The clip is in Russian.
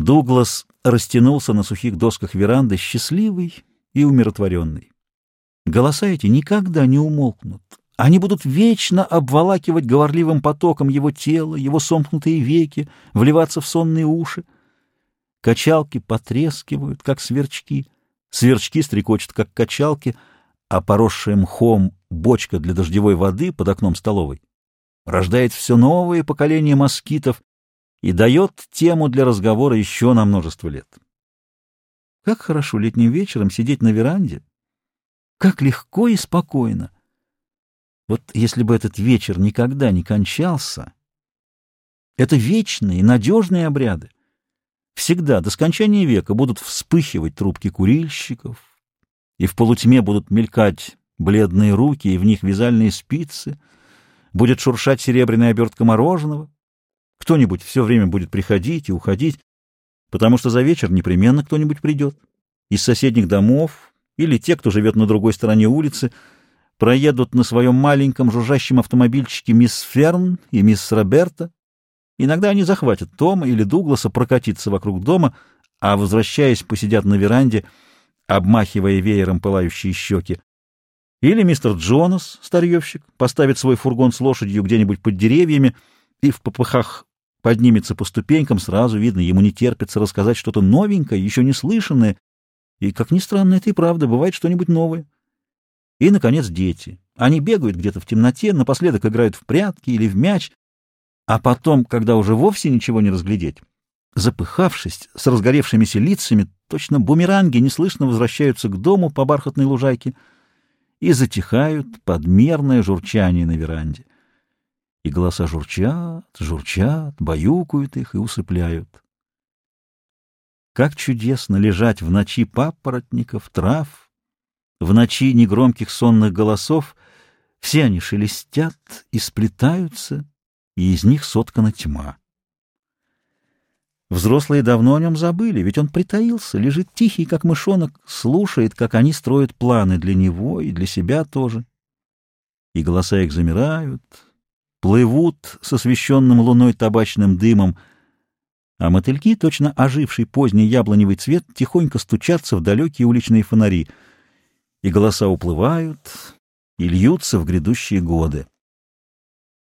Дуглас растянулся на сухих досках веранды, счастливый и умиротворенный. Голоса эти никогда не умолкнут. Они будут вечно обволакивать говорливым потоком его тело, его сомкнутые веки, вливаться в сонные уши. Качалки потрескивают, как сверчки, сверчки стрекочут, как качалки, а поросшая мхом бочка для дождевой воды под окном столовой рождает все новые поколения москитов и дает тему для разговора еще на множество лет. Как хорошо летним вечером сидеть на веранде, как легко и спокойно. Вот если бы этот вечер никогда не кончался, это вечные, надежные обряды. Всегда, до скончания века, будут вспыхивать трубки курильщиков, и в полутьме будут мелькать бледные руки, и в них вязальные спицы, будет шуршать серебряная обертка мороженого, кто-нибудь все время будет приходить и уходить, потому что за вечер непременно кто-нибудь придет. Из соседних домов или те, кто живет на другой стороне улицы, проедут на своем маленьком жужжащем автомобильчике мисс Ферн и мисс Роберта. Иногда они захватят Тома или Дугласа прокатиться вокруг дома, а, возвращаясь, посидят на веранде, обмахивая веером пылающие щеки. Или мистер Джонас, старьевщик, поставит свой фургон с лошадью где-нибудь под деревьями и в попыхах поднимется по ступенькам, сразу видно, ему не терпится рассказать что-то новенькое, еще не слышанное, и, как ни странно, это и правда, бывает что-нибудь новое. И, наконец, дети. Они бегают где-то в темноте, напоследок играют в прятки или в мяч, а потом, когда уже вовсе ничего не разглядеть, запыхавшись, с разгоревшимися лицами, точно бумеранги неслышно возвращаются к дому по бархатной лужайке и затихают под мерное журчание на веранде голоса журчат, журчат, баюкают их и усыпляют. Как чудесно лежать в ночи папоротников, трав, в ночи негромких сонных голосов, все они шелестят и сплетаются, и из них соткана тьма. Взрослые давно о нем забыли, ведь он притаился, лежит тихий, как мышонок, слушает, как они строят планы для него и для себя тоже. И голоса их замирают, плывут с освещенным луной табачным дымом, а мотыльки, точно оживший поздний яблоневый цвет, тихонько стучатся в далекие уличные фонари, и голоса уплывают и льются в грядущие годы.